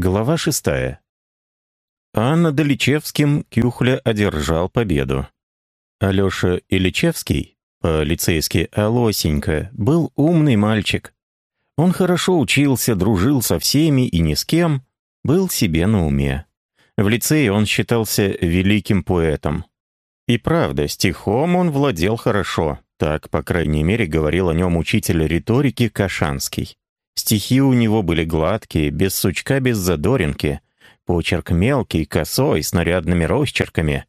Глава шестая. А над Ильичевским Кюхля одержал победу. Алеша Ильичевский, по-лицейски Алосенька, был умный мальчик. Он хорошо учился, дружил со всеми и ни с кем, был себе на уме. В лицее он считался великим поэтом. И правда, стихом он владел хорошо, так, по крайней мере, говорил о нем учитель риторики Кашанский. Стихи у него были гладкие, без сучка, без задоринки. Почерк мелкий, косой, с нарядными росчерками.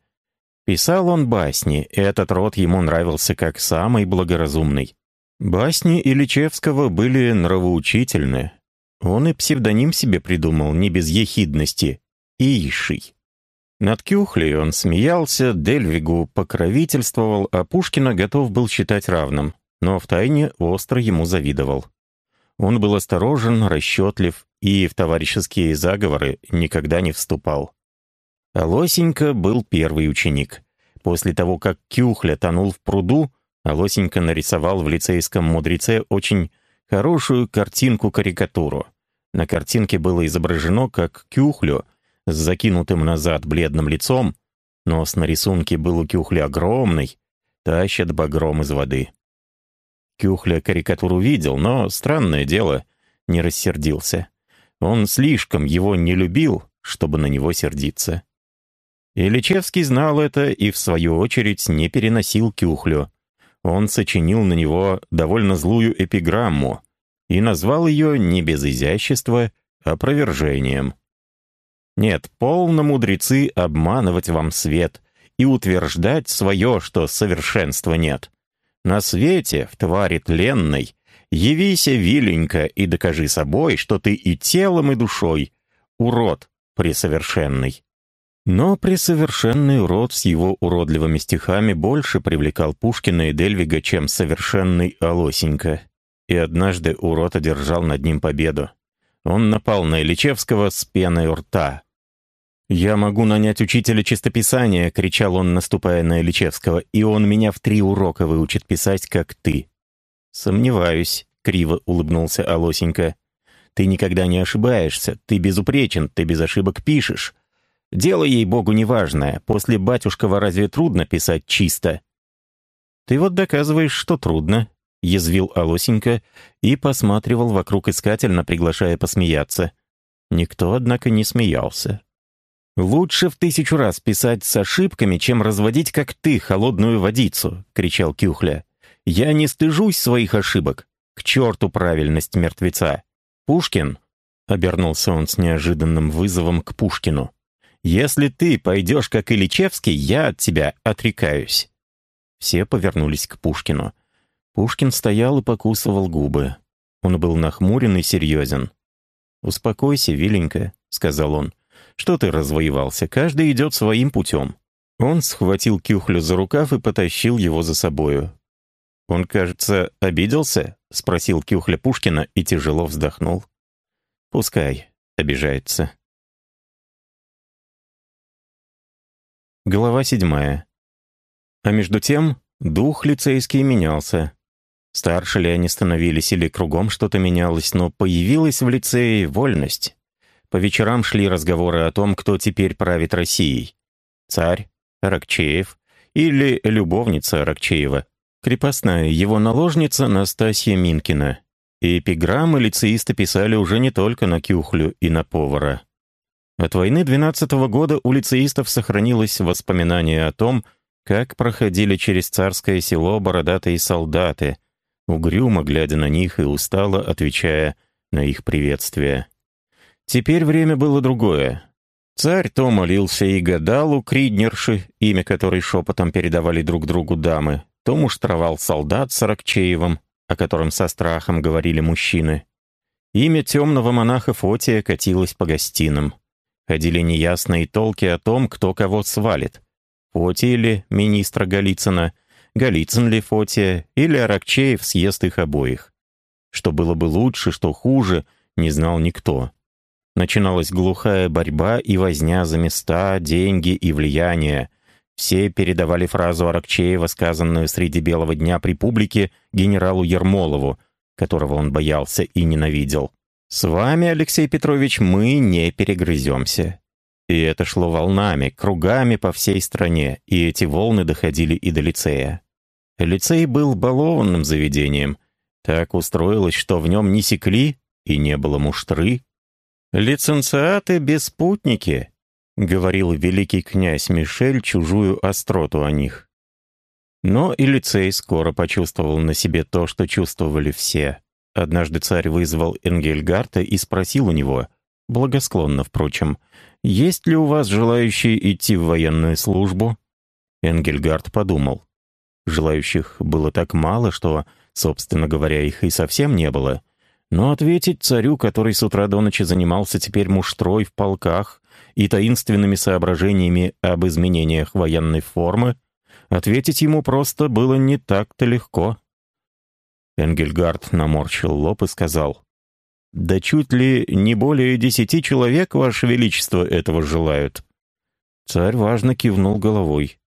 Писал он басни, и этот род ему нравился как самый благоразумный. Басни Ильичевского были нравоучительны. Он и псевдоним себе придумал, не без ехидности — Иший. Над Кюхлей он смеялся, Дельвигу покровительствовал, а Пушкина готов был считать равным, но втайне остро ему завидовал. Он был осторожен, расчетлив и в товарищеские заговоры никогда не вступал. А Лосенька был первый ученик. После того, как Кюхля тонул в пруду, Лосенька нарисовал в лицейском мудреце очень хорошую картинку-карикатуру. На картинке было изображено, как Кюхлю с закинутым назад бледным лицом, нос на рисунке был у Кюхля огромный, тащат багром из воды. Кюхля карикатуру видел, но, странное дело, не рассердился. Он слишком его не любил, чтобы на него сердиться. Ильичевский знал это и, в свою очередь, не переносил Кюхлю. Он сочинил на него довольно злую эпиграмму и назвал ее не без изящества, а опровержением. Нет, полно мудрецы обманывать вам свет и утверждать свое, что совершенства нет. На свете, в твари тленной, явися виленько и докажи собой, что ты и телом, и душой урод пресовершенный. Но пресовершенный урод с его уродливыми стихами больше привлекал Пушкина и Дельвига, чем совершенный Алосенька. И однажды урод одержал над ним победу. Он напал на Ильичевского с пеной у рта. «Я могу нанять учителя чистописания», — кричал он, наступая на Ильичевского, «и он меня в три урока выучит писать, как ты». «Сомневаюсь», — криво улыбнулся Алосенька. «Ты никогда не ошибаешься, ты безупречен, ты без ошибок пишешь. Дело, ей-богу, неважное. После батюшкова разве трудно писать чисто?» «Ты вот доказываешь, что трудно», — язвил Алосенька и посматривал вокруг искательно, приглашая посмеяться. Никто, однако, не смеялся. «Лучше в тысячу раз писать с ошибками, чем разводить, как ты, холодную водицу!» — кричал Кюхля. «Я не стыжусь своих ошибок. К черту правильность мертвеца! Пушкин!» — обернулся он с неожиданным вызовом к Пушкину. «Если ты пойдешь, как Ильичевский, я от тебя отрекаюсь!» Все повернулись к Пушкину. Пушкин стоял и покусывал губы. Он был нахмурен и серьезен. «Успокойся, Виленька», — сказал он. Что ты развоевался? Каждый идет своим путем». Он схватил Кюхлю за рукав и потащил его за собою. «Он, кажется, обиделся?» — спросил Кюхля Пушкина и тяжело вздохнул. «Пускай обижается». Глава седьмая. А между тем дух лицейский менялся. Старше ли они становились или кругом что-то менялось, но появилась в лицее вольность. По вечерам шли разговоры о том, кто теперь правит Россией. Царь, Аракчеев или любовница Аракчеева, крепостная его наложница Настасья Минкина. И эпиграммы лицеисты писали уже не только на Кюхлю и на повара. От войны 12 -го года у лицеистов сохранилось воспоминание о том, как проходили через царское село бородатые солдаты, угрюмо глядя на них и устало отвечая на их приветствие. Теперь время было другое. Царь то молился и гадал у Криднерши, имя которой шепотом передавали друг другу дамы, то муштровал солдат с Аракчеевым, о котором со страхом говорили мужчины. Имя темного монаха Фотия катилось по гостиным. Ходили неясные толки о том, кто кого свалит. Фотия ли министра Голицына, Голицын ли Фотия, или Аракчеев съест их обоих. Что было бы лучше, что хуже, не знал никто. Начиналась глухая борьба и возня за места, деньги и влияние. Все передавали фразу Аракчеева, сказанную среди белого дня при публике генералу Ермолову, которого он боялся и ненавидел. С вами, Алексей Петрович, мы не перегрыземся. И это шло волнами, кругами по всей стране, и эти волны доходили и до лицея. Лицей был балованным заведением. Так устроилось, что в нем не секли и не было муштры. «Лиценциаты-беспутники», — говорил великий князь Мишель чужую остроту о них. Но и лицей скоро почувствовал на себе то, что чувствовали все. Однажды царь вызвал Энгельгарта и спросил у него, благосклонно, впрочем, «Есть ли у вас желающие идти в военную службу?» Энгельгард подумал. Желающих было так мало, что, собственно говоря, их и совсем не было. Но ответить царю, который с утра до ночи занимался теперь муштрой в полках и таинственными соображениями об изменениях военной формы, ответить ему просто было не так-то легко. Энгельгард наморщил лоб и сказал, «Да чуть ли не более десяти человек, Ваше Величество, этого желают». Царь важно кивнул головой.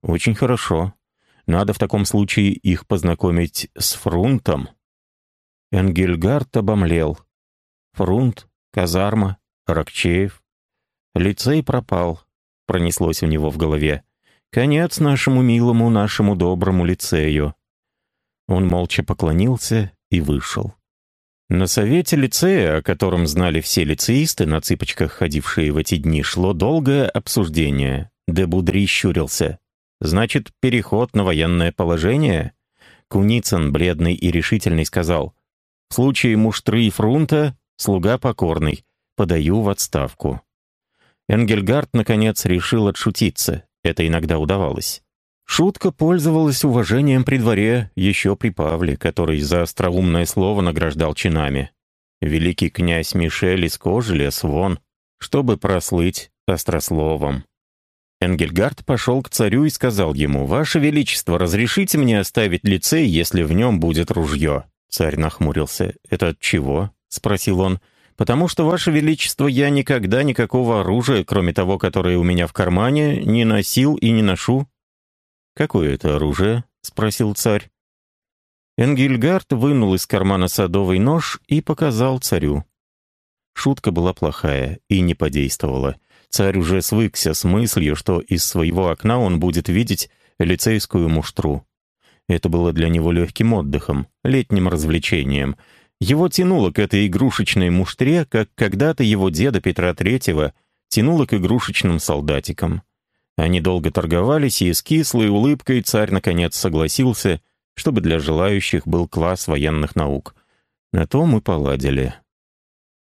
«Очень хорошо. Надо в таком случае их познакомить с Фрунтом». Энгельгард обомлел. Фрунт, казарма, Рокчеев. Лицей пропал, пронеслось у него в голове. Конец нашему милому, нашему доброму лицею. Он молча поклонился и вышел. На совете лицея, о котором знали все лицеисты, на цыпочках ходившие в эти дни, шло долгое обсуждение. Де Будри щурился. «Значит, переход на военное положение?» Куницын, бледный и решительный, сказал. «В случае муштры и фрунта, слуга покорный, подаю в отставку». Энгельгард, наконец, решил отшутиться. Это иногда удавалось. Шутка пользовалась уважением при дворе еще при Павле, который за остроумное слово награждал чинами. Великий князь Мишель из кожи лез вон, чтобы прослыть острословом. Энгельгард пошел к царю и сказал ему, «Ваше Величество, разрешите мне оставить лицей, если в нем будет ружье?» Царь нахмурился. «Это от чего?» — спросил он. «Потому что, Ваше Величество, я никогда никакого оружия, кроме того, которое у меня в кармане, не носил и не ношу. «Какое это оружие?» — спросил царь. Энгельгард вынул из кармана садовый нож и показал царю. Шутка была плохая и не подействовала. Царь уже свыкся с мыслью, что из своего окна он будет видеть лицейскую муштру. Это было для него легким отдыхом, летним развлечением. Его тянуло к этой игрушечной муштре, как когда-то его деда Петра Третьего тянуло к игрушечным солдатикам. Они долго торговались, и с кислой улыбкой царь наконец согласился, чтобы для желающих был класс военных наук. На то мы поладили.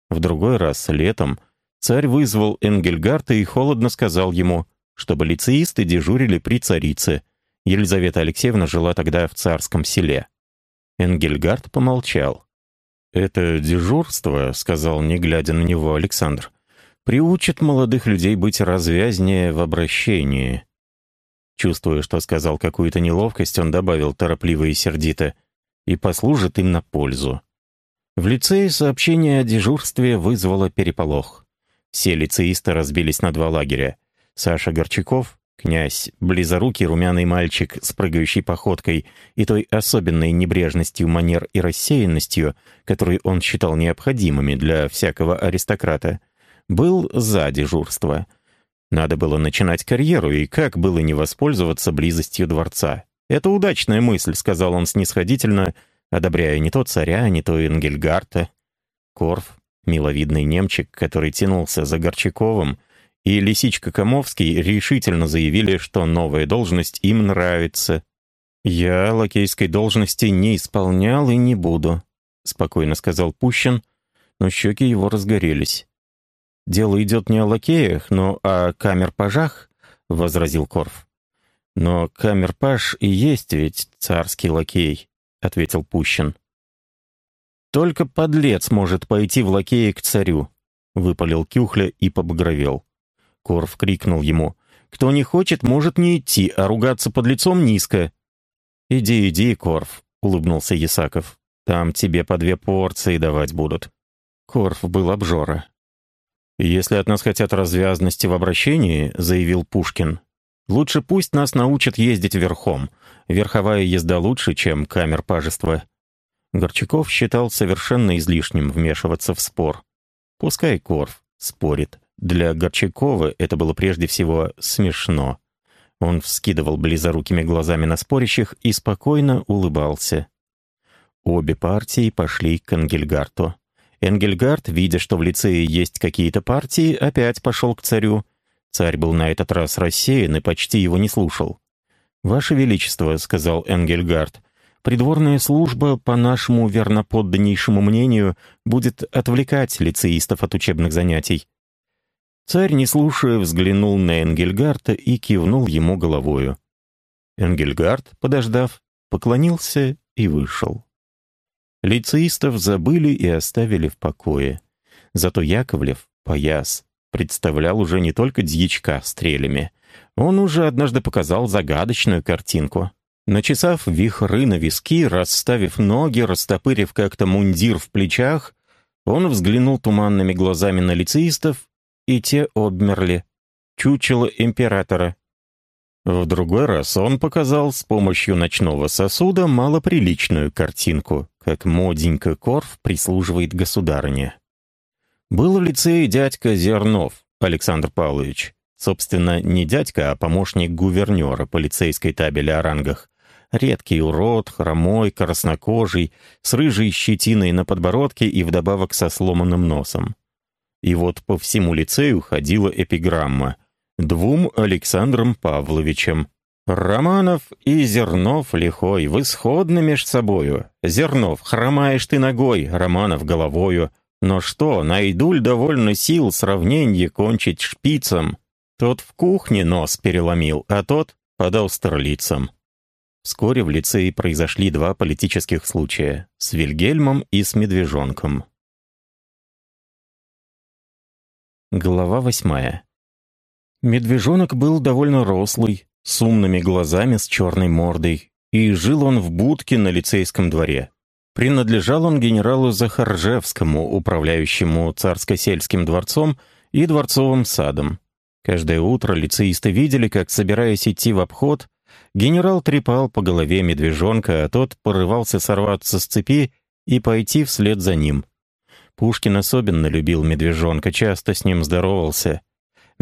В другой раз, летом, царь вызвал Энгельгарта и холодно сказал ему, чтобы лицеисты дежурили при царице. Елизавета Алексеевна жила тогда в царском селе. Энгельгард помолчал. «Это дежурство», — сказал, не глядя на него Александр, — приучит молодых людей быть развязнее в обращении. Чувствуя, что сказал какую-то неловкость, он добавил торопливо и сердито, и послужит им на пользу. В лицее сообщение о дежурстве вызвало переполох. Все лицеисты разбились на два лагеря. Саша Горчаков, князь, близорукий румяный мальчик с прыгающей походкой и той особенной небрежностью манер и рассеянностью, которые он считал необходимыми для всякого аристократа, был за дежурство. Надо было начинать карьеру, и как было не воспользоваться близостью дворца. «Это удачная мысль», — сказал он снисходительно, одобряя не то царя, не то Энгельгарта. Корф, миловидный немчик, который тянулся за Горчаковым, и Лисичка Комовский решительно заявили, что новая должность им нравится. «Я лакейской должности не исполнял и не буду», — спокойно сказал Пущин, но щеки его разгорелись. «Дело идет не о лакеях, но о камер-пажах», — возразил Корф. «Но камер-паж и есть ведь царский лакей», — ответил Пущин. «Только подлец может пойти в лакеи к царю», — выпалил Кюхля и побагровел. Корф крикнул ему. «Кто не хочет, может не идти, а ругаться под лицом низко». «Иди, иди, Корф», — улыбнулся Ясаков. «Там тебе по две порции давать будут». Корф был обжора. «Если от нас хотят развязности в обращении», — заявил Пушкин, «лучше пусть нас научат ездить верхом. Верховая езда лучше, чем камер-пажество». Горчаков считал совершенно излишним вмешиваться в спор. Пускай Корф спорит. Для Горчакова это было прежде всего смешно. Он вскидывал близорукими глазами на спорящих и спокойно улыбался. Обе партии пошли к Энгельгарту. Энгельгард, видя, что в лицее есть какие-то партии, опять пошел к царю. Царь был на этот раз рассеян и почти его не слушал. «Ваше Величество», — сказал Энгельгард, — «придворная служба, по нашему верноподданнейшему мнению, будет отвлекать лицеистов от учебных занятий». Царь, не слушая, взглянул на Энгельгарта и кивнул ему головою. Энгельгард, подождав, поклонился и вышел. Лицеистов забыли и оставили в покое. Зато Яковлев, пояс, представлял уже не только дьячка стрелями. Он уже однажды показал загадочную картинку. Начесав вихры на виски, расставив ноги, растопырив как-то мундир в плечах, он взглянул туманными глазами на лицеистов, и те обмерли. Чучело императора. В другой раз он показал с помощью ночного сосуда малоприличную картинку, как моденька Корф прислуживает государыне. Был в лицее дядька Зернов, Александр Павлович. Собственно, не дядька, а помощник гувернера полицейской табели о рангах. Редкий урод, хромой, краснокожий, с рыжей щетиной на подбородке и вдобавок со сломанным носом. И вот по всему лицею ходила эпиграмма двум Александром Павловичем. «Романов и Зернов лихой, в исходно меж собою. Зернов, хромаешь ты ногой, Романов головою. Но что, найду ль довольно сил сравненье кончить шпицем? Тот в кухне нос переломил, а тот под Аустерлицем». Вскоре в лицее произошли два политических случая — с Вильгельмом и с Медвежонком. Глава восьмая. Медвежонок был довольно рослый, с умными глазами, с черной мордой, и жил он в будке на лицейском дворе. Принадлежал он генералу Захаржевскому, управляющему царско-сельским дворцом и дворцовым садом. Каждое утро лицеисты видели, как, собираясь идти в обход, генерал трепал по голове медвежонка, а тот порывался сорваться с цепи и пойти вслед за ним. Пушкин особенно любил медвежонка, часто с ним здоровался —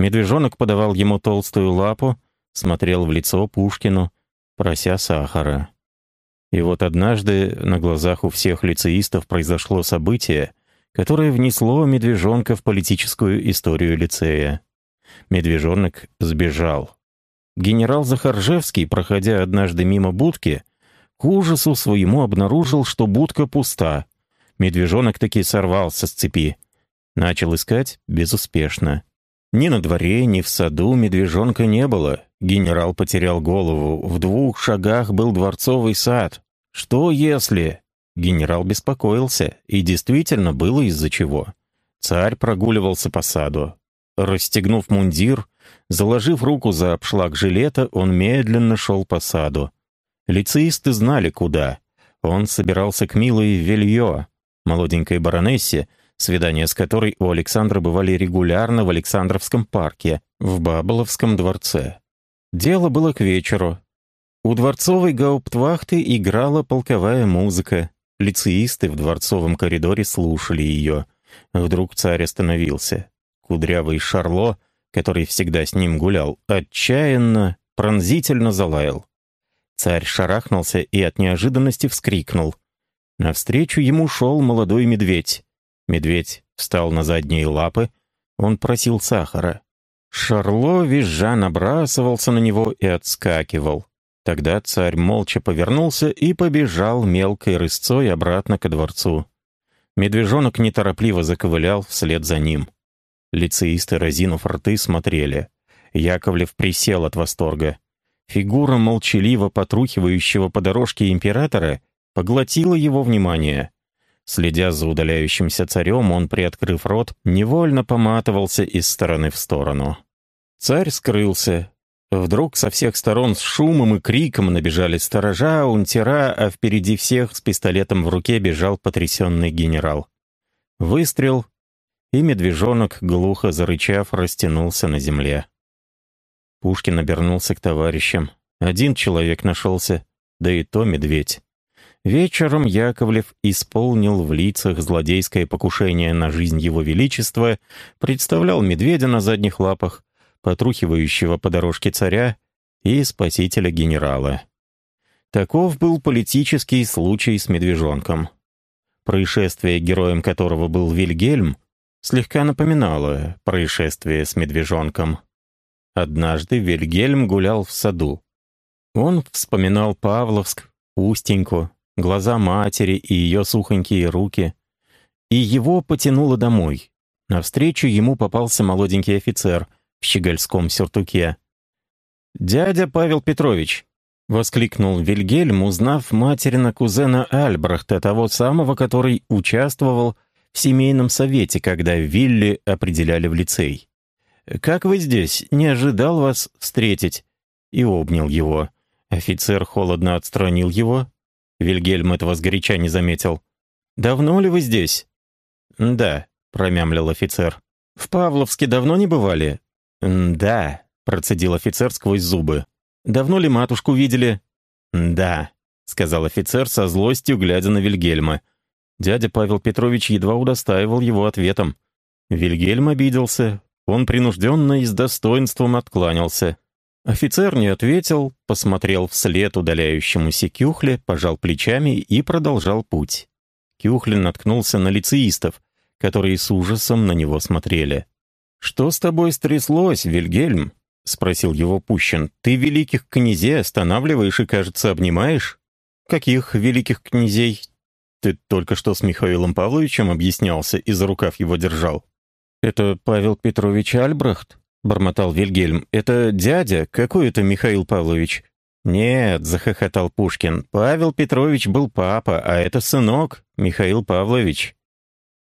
Медвежонок подавал ему толстую лапу, смотрел в лицо Пушкину, прося сахара. И вот однажды на глазах у всех лицеистов произошло событие, которое внесло медвежонка в политическую историю лицея. Медвежонок сбежал. Генерал Захаржевский, проходя однажды мимо будки, к ужасу своему обнаружил, что будка пуста. Медвежонок таки сорвался с цепи. Начал искать безуспешно. Ни на дворе, ни в саду медвежонка не было. Генерал потерял голову. В двух шагах был дворцовый сад. Что если... Генерал беспокоился, и действительно было из-за чего. Царь прогуливался по саду. Расстегнув мундир, заложив руку за обшлаг жилета, он медленно шел по саду. Лицеисты знали, куда. Он собирался к милой Вельё, молоденькой баронессе, свидания с которой у Александра бывали регулярно в Александровском парке, в Баболовском дворце. Дело было к вечеру. У дворцовой гауптвахты играла полковая музыка. Лицеисты в дворцовом коридоре слушали ее. Вдруг царь остановился. Кудрявый Шарло, который всегда с ним гулял, отчаянно, пронзительно залаял. Царь шарахнулся и от неожиданности вскрикнул. Навстречу ему шел молодой медведь. Медведь встал на задние лапы. Он просил сахара. Шарло, визжа, набрасывался на него и отскакивал. Тогда царь молча повернулся и побежал мелкой рысцой обратно ко дворцу. Медвежонок неторопливо заковылял вслед за ним. Лицеисты, разинув рты, смотрели. Яковлев присел от восторга. Фигура молчаливо потрухивающего по дорожке императора поглотила его внимание. Следя за удаляющимся царем, он, приоткрыв рот, невольно поматывался из стороны в сторону. Царь скрылся. Вдруг со всех сторон с шумом и криком набежали сторожа, унтера, а впереди всех с пистолетом в руке бежал потрясенный генерал. Выстрел, и медвежонок, глухо зарычав, растянулся на земле. Пушкин обернулся к товарищам. Один человек нашелся, да и то медведь. Вечером Яковлев исполнил в лицах злодейское покушение на жизнь его величества, представлял медведя на задних лапах, потрухивающего по дорожке царя и спасителя генерала. Таков был политический случай с медвежонком. Происшествие, героем которого был Вильгельм, слегка напоминало происшествие с медвежонком. Однажды Вильгельм гулял в саду. Он вспоминал Павловск, Устеньку, глаза матери и ее сухонькие руки. И его потянуло домой. Навстречу ему попался молоденький офицер в щегольском сюртуке. «Дядя Павел Петрович!» — воскликнул Вильгельм, узнав материна кузена Альбрахта, того самого, который участвовал в семейном совете, когда Вилли определяли в лицей. «Как вы здесь? Не ожидал вас встретить?» И обнял его. Офицер холодно отстранил его, Вильгельм этого сгоряча не заметил. «Давно ли вы здесь?» «Да», — промямлил офицер. «В Павловске давно не бывали?» «Да», — процедил офицер сквозь зубы. «Давно ли матушку видели?» «Да», — сказал офицер со злостью, глядя на Вильгельма. Дядя Павел Петрович едва удостаивал его ответом. Вильгельм обиделся. Он принужденно и с достоинством откланялся. Офицер не ответил, посмотрел вслед удаляющемуся Кюхле, пожал плечами и продолжал путь. Кюхлин наткнулся на лицеистов, которые с ужасом на него смотрели. «Что с тобой стряслось, Вильгельм?» — спросил его Пущин. «Ты великих князей останавливаешь и, кажется, обнимаешь?» «Каких великих князей?» «Ты только что с Михаилом Павловичем объяснялся и за рукав его держал». «Это Павел Петрович Альбрехт?» — бормотал Вильгельм. «Это дядя? Какой это Михаил Павлович?» «Нет», — захохотал Пушкин, — «Павел Петрович был папа, а это сынок, Михаил Павлович».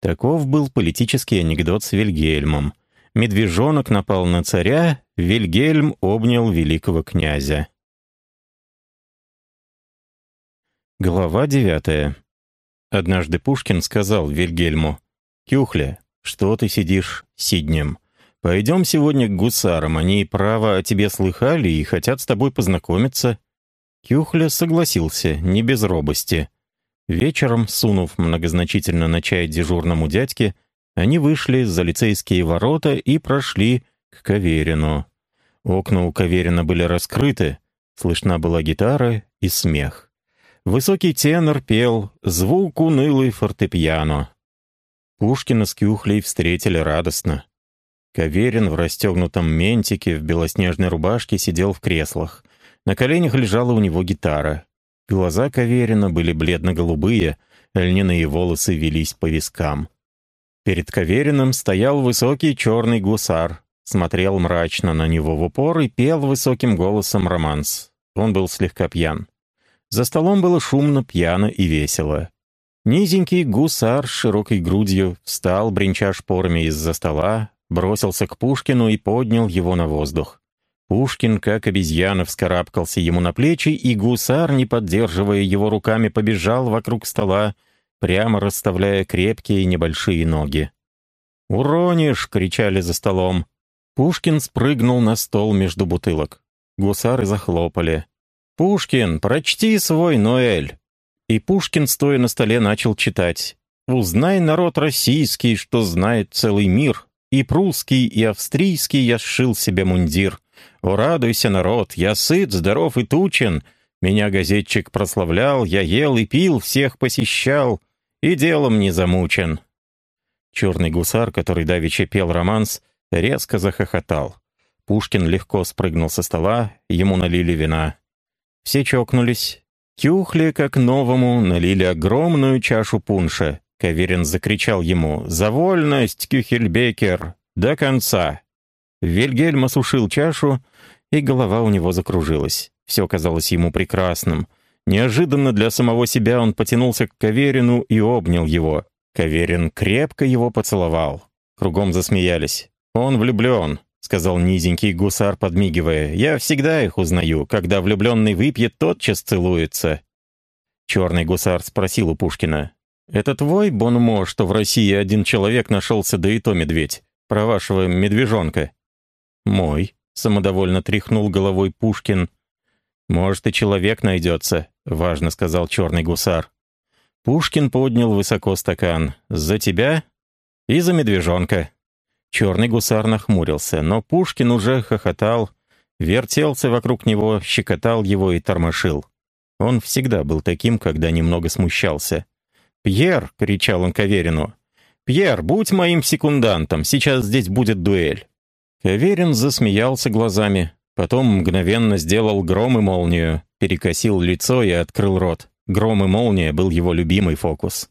Таков был политический анекдот с Вильгельмом. Медвежонок напал на царя, Вильгельм обнял великого князя. Глава девятая. Однажды Пушкин сказал Вильгельму, «Кюхля, что ты сидишь сиднем? Пойдем сегодня к гусарам, они, право, о тебе слыхали и хотят с тобой познакомиться». Кюхля согласился, не без робости. Вечером, сунув многозначительно на чай дежурному дядьке, они вышли за лицейские ворота и прошли к Каверину. Окна у Каверина были раскрыты, слышна была гитара и смех. Высокий тенор пел, звук унылый фортепиано. Пушкина с Кюхлей встретили радостно. Каверин в расстегнутом ментике, в белоснежной рубашке сидел в креслах. На коленях лежала у него гитара. Глаза Каверина были бледно-голубые, льняные волосы велись по вискам. Перед Кавериным стоял высокий черный гусар, смотрел мрачно на него в упор и пел высоким голосом романс. Он был слегка пьян. За столом было шумно, пьяно и весело. Низенький гусар с широкой грудью встал, бренча шпорами из-за стола, бросился к Пушкину и поднял его на воздух. Пушкин, как обезьяна, вскарабкался ему на плечи, и гусар, не поддерживая его руками, побежал вокруг стола, прямо расставляя крепкие небольшие ноги. «Уронишь!» — кричали за столом. Пушкин спрыгнул на стол между бутылок. Гусары захлопали. «Пушкин, прочти свой Ноэль!» И Пушкин, стоя на столе, начал читать. «Узнай, народ российский, что знает целый мир, и прусский, и австрийский я сшил себе мундир. О, радуйся, народ, я сыт, здоров и тучен. Меня газетчик прославлял, я ел и пил, всех посещал, и делом не замучен». Черный гусар, который давеча пел романс, резко захохотал. Пушкин легко спрыгнул со стола, ему налили вина. Все чокнулись. Кюхли, как новому, налили огромную чашу пунша. Каверин закричал ему «За вольность, Кюхельбекер! До конца!» Вильгельм осушил чашу, и голова у него закружилась. Все казалось ему прекрасным. Неожиданно для самого себя он потянулся к Каверину и обнял его. Каверин крепко его поцеловал. Кругом засмеялись. «Он влюблен», — сказал низенький гусар, подмигивая. «Я всегда их узнаю. Когда влюбленный выпьет, тотчас целуется». Черный гусар спросил у Пушкина. «Это твой бонмо, что в России один человек нашелся, да и то медведь? Про вашего медвежонка?» «Мой», — самодовольно тряхнул головой Пушкин. «Может, и человек найдется. важно сказал черный гусар. Пушкин поднял высоко стакан. «За тебя и за медвежонка». Черный гусар нахмурился, но Пушкин уже хохотал, вертелся вокруг него, щекотал его и тормошил. Он всегда был таким, когда немного смущался. «Пьер!» — кричал он Каверину. «Пьер, будь моим секундантом, сейчас здесь будет дуэль». Каверин засмеялся глазами, потом мгновенно сделал гром и молнию, перекосил лицо и открыл рот. Гром и молния был его любимый фокус.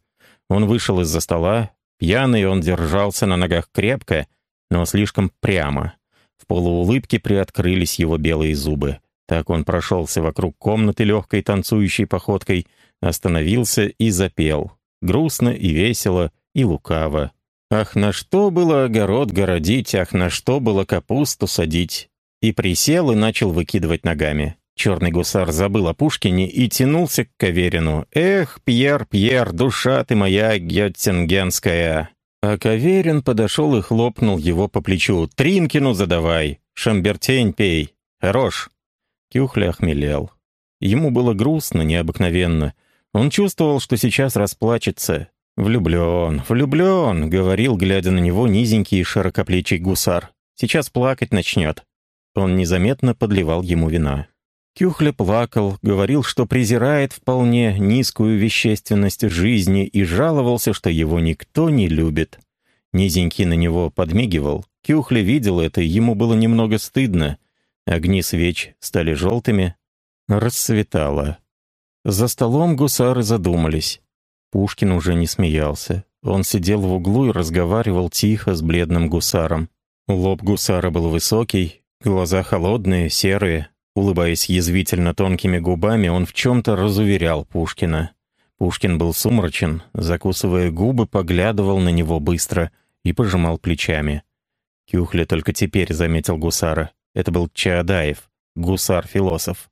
Он вышел из-за стола, пьяный он держался на ногах крепко, но слишком прямо. В полуулыбке приоткрылись его белые зубы. Так он прошелся вокруг комнаты легкой танцующей походкой, остановился и запел. Грустно и весело, и лукаво. Ах, на что было огород городить, ах, на что было капусту садить. И присел и начал выкидывать ногами. Черный гусар забыл о Пушкине и тянулся к Каверину. «Эх, Пьер, Пьер, душа ты моя геттингенская!» А Каверин подошел и хлопнул его по плечу. «Тринкину задавай! Шамбертень пей! Хорош!» Кюхля охмелел. Ему было грустно, необыкновенно. Он чувствовал, что сейчас расплачется. «Влюблен, влюблен», — говорил, глядя на него низенький и широкоплечий гусар. «Сейчас плакать начнет». Он незаметно подливал ему вина. Кюхля плакал, говорил, что презирает вполне низкую вещественность жизни и жаловался, что его никто не любит. Низенький на него подмигивал. Кюхля видел это, ему было немного стыдно. Огни свеч стали желтыми. Расцветало. За столом гусары задумались. Пушкин уже не смеялся. Он сидел в углу и разговаривал тихо с бледным гусаром. Лоб гусара был высокий, глаза холодные, серые, Улыбаясь язвительно тонкими губами, он в чем-то разуверял Пушкина. Пушкин был сумрачен, закусывая губы, поглядывал на него быстро и пожимал плечами. Кюхля только теперь заметил гусара. Это был Чаадаев, гусар-философ.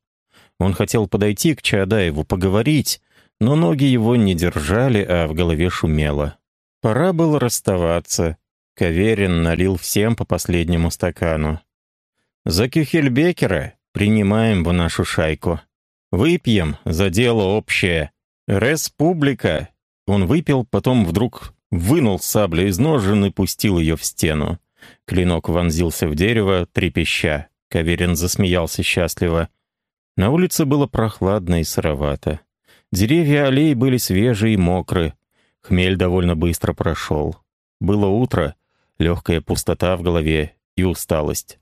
Он хотел подойти к Чаадаеву, поговорить, но ноги его не держали, а в голове шумело. Пора было расставаться. Каверин налил всем по последнему стакану. «За Кюхельбекера!» принимаем в нашу шайку. Выпьем за дело общее. Республика!» Он выпил, потом вдруг вынул саблю из ножен и пустил ее в стену. Клинок вонзился в дерево, трепеща. Каверин засмеялся счастливо. На улице было прохладно и сыровато. Деревья аллеи были свежие и мокрые. Хмель довольно быстро прошел. Было утро, легкая пустота в голове и усталость.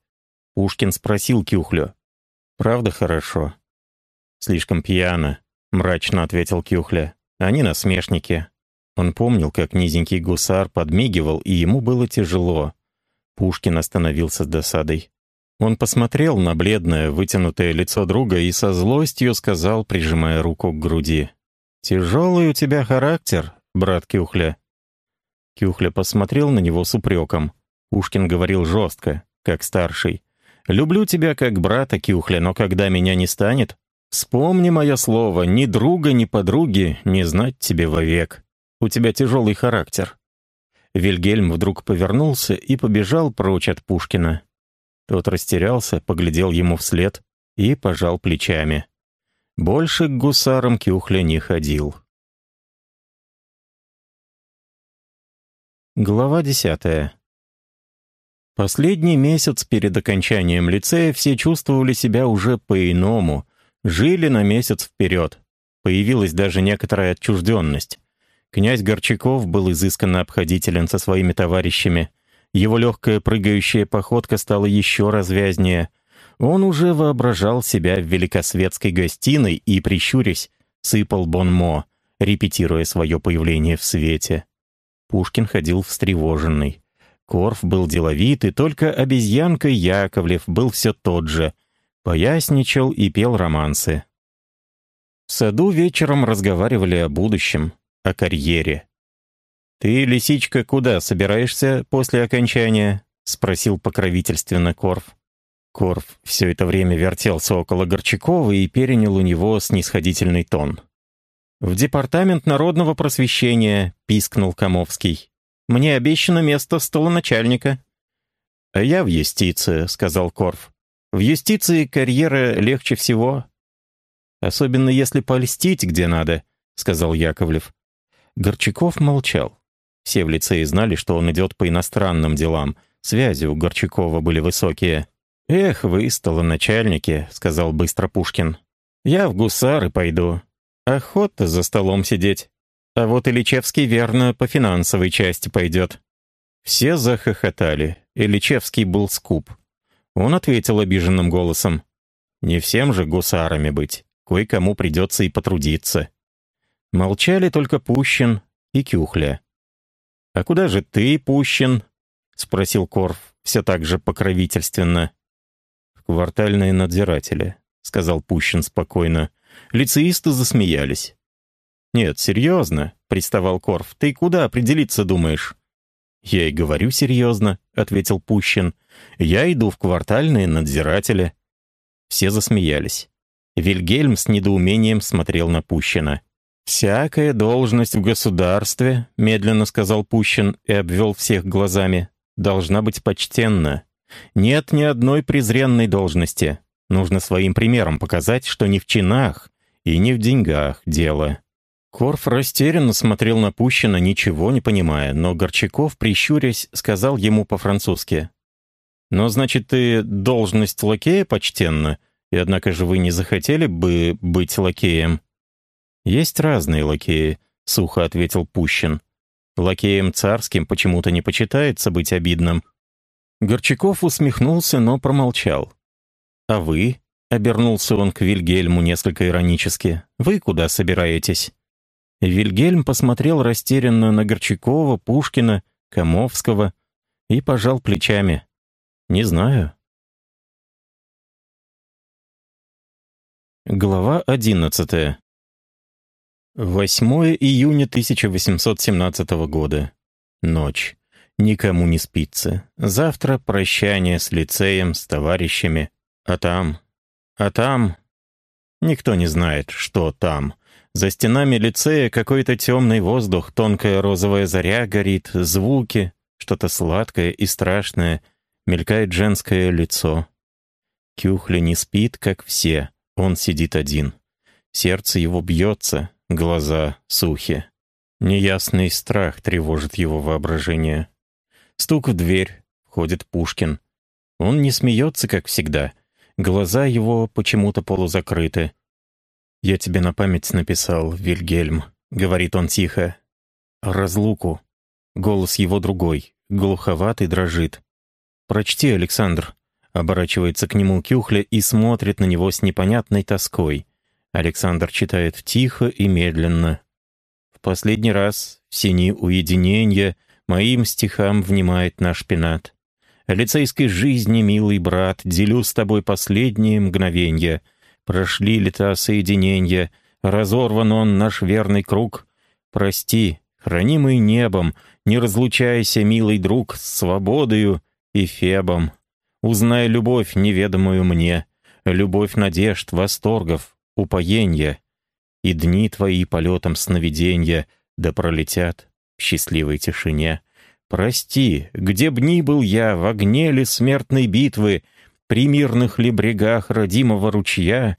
Пушкин спросил Кюхлю. «Правда хорошо?» «Слишком пьяно», — мрачно ответил Кюхля. «Они насмешники». Он помнил, как низенький гусар подмигивал, и ему было тяжело. Пушкин остановился с досадой. Он посмотрел на бледное, вытянутое лицо друга и со злостью сказал, прижимая руку к груди. «Тяжелый у тебя характер, брат Кюхля». Кюхля посмотрел на него с упреком. Пушкин говорил жестко, как старший. Люблю тебя как брата, Кюхля, но когда меня не станет, вспомни мое слово, ни друга, ни подруги не знать тебе вовек. У тебя тяжелый характер». Вильгельм вдруг повернулся и побежал прочь от Пушкина. Тот растерялся, поглядел ему вслед и пожал плечами. Больше к гусарам Кюхля не ходил. Глава десятая. Последний месяц перед окончанием лицея все чувствовали себя уже по-иному, жили на месяц вперед. Появилась даже некоторая отчужденность. Князь Горчаков был изысканно обходителен со своими товарищами. Его легкая прыгающая походка стала еще развязнее. Он уже воображал себя в великосветской гостиной и, прищурясь, сыпал бонмо, репетируя свое появление в свете. Пушкин ходил встревоженный. Корф был деловит, и только обезьянка Яковлев был все тот же. Поясничал и пел романсы. В саду вечером разговаривали о будущем, о карьере. «Ты, лисичка, куда собираешься после окончания?» — спросил покровительственно Корф. Корф все это время вертелся около Горчакова и перенял у него снисходительный тон. «В департамент народного просвещения», — пискнул Комовский. Мне обещано место столоначальника». «А я в юстиции», — сказал Корф. «В юстиции карьера легче всего». особенно если польстить где надо», — сказал Яковлев. Горчаков молчал. Все в лицее знали, что он идет по иностранным делам. Связи у Горчакова были высокие. «Эх, вы, столоначальники», — сказал быстро Пушкин. «Я в гусары пойду. Охота за столом сидеть. А вот Ильичевский, верно, по финансовой части пойдет». Все захохотали. Ильичевский был скуп. Он ответил обиженным голосом. «Не всем же гусарами быть. Кое-кому придется и потрудиться». Молчали только Пущин и Кюхля. «А куда же ты, Пущин?» — спросил Корф, все так же покровительственно. «В квартальные надзиратели», — сказал Пущин спокойно. Лицеисты засмеялись. «Нет, серьезно», — приставал Корф. «Ты куда определиться думаешь?» «Я и говорю серьезно», — ответил Пущин. «Я иду в квартальные надзиратели». Все засмеялись. Вильгельм с недоумением смотрел на Пущина. «Всякая должность в государстве», — медленно сказал Пущин и обвел всех глазами, — «должна быть почтенна. Нет ни одной презренной должности. Нужно своим примером показать, что не в чинах и не в деньгах дело». Корф растерянно смотрел на Пущина, ничего не понимая, но Горчаков, прищурясь, сказал ему по-французски. «Но, значит, ты должность лакея почтенна, и однако же вы не захотели бы быть лакеем?» «Есть разные лакеи», — сухо ответил Пущин. «Лакеем царским почему-то не почитается быть обидным». Горчаков усмехнулся, но промолчал. «А вы?» — обернулся он к Вильгельму несколько иронически. «Вы куда собираетесь?» Вильгельм посмотрел растерянно на Горчакова, Пушкина, Комовского и пожал плечами. «Не знаю». Глава одиннадцатая. 8 июня 1817 года. Ночь. Никому не спится. Завтра прощание с лицеем, с товарищами. А там... А там... Никто не знает, что там. За стенами лицея какой-то темный воздух, тонкая розовая заря горит, звуки, что-то сладкое и страшное. Мелькает женское лицо. Кюхля не спит, как все. Он сидит один. Сердце его бьется, Глаза сухи. Неясный страх тревожит его воображение. Стук в дверь. Входит Пушкин. Он не смеется, как всегда. Глаза его почему-то полузакрыты. «Я тебе на память написал, Вильгельм», — говорит он тихо. «Разлуку». Голос его другой, глуховатый, дрожит. «Прочти, Александр», — оборачивается к нему Кюхля и смотрит на него с непонятной тоской. Александр читает тихо и медленно. В последний раз в сини уединенья моим стихам внимает наш пенат. Лицейской жизни, милый брат, делю с тобой последние мгновенья. Прошли лета соединенья, разорван он наш верный круг. Прости, хранимый небом, не разлучайся, милый друг, с свободою и Фебом. Узнай любовь, неведомую мне, любовь надежд, восторгов, упоенья, и дни твои полетом сновиденья да пролетят в счастливой тишине. Прости, где б ни был я, в огне ли смертной битвы, при мирных ли брегах родимого ручья,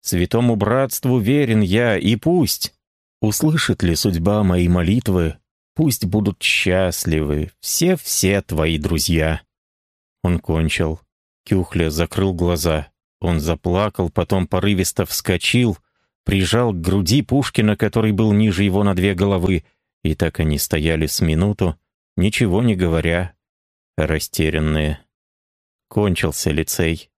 святому братству верен я, и пусть услышит ли судьба мои молитвы, пусть будут счастливы все-все твои друзья. Он кончил. Кюхля закрыл глаза. Он заплакал, потом порывисто вскочил, прижал к груди Пушкина, который был ниже его на две головы, и так они стояли с минуту, ничего не говоря, растерянные. Кончился лицей.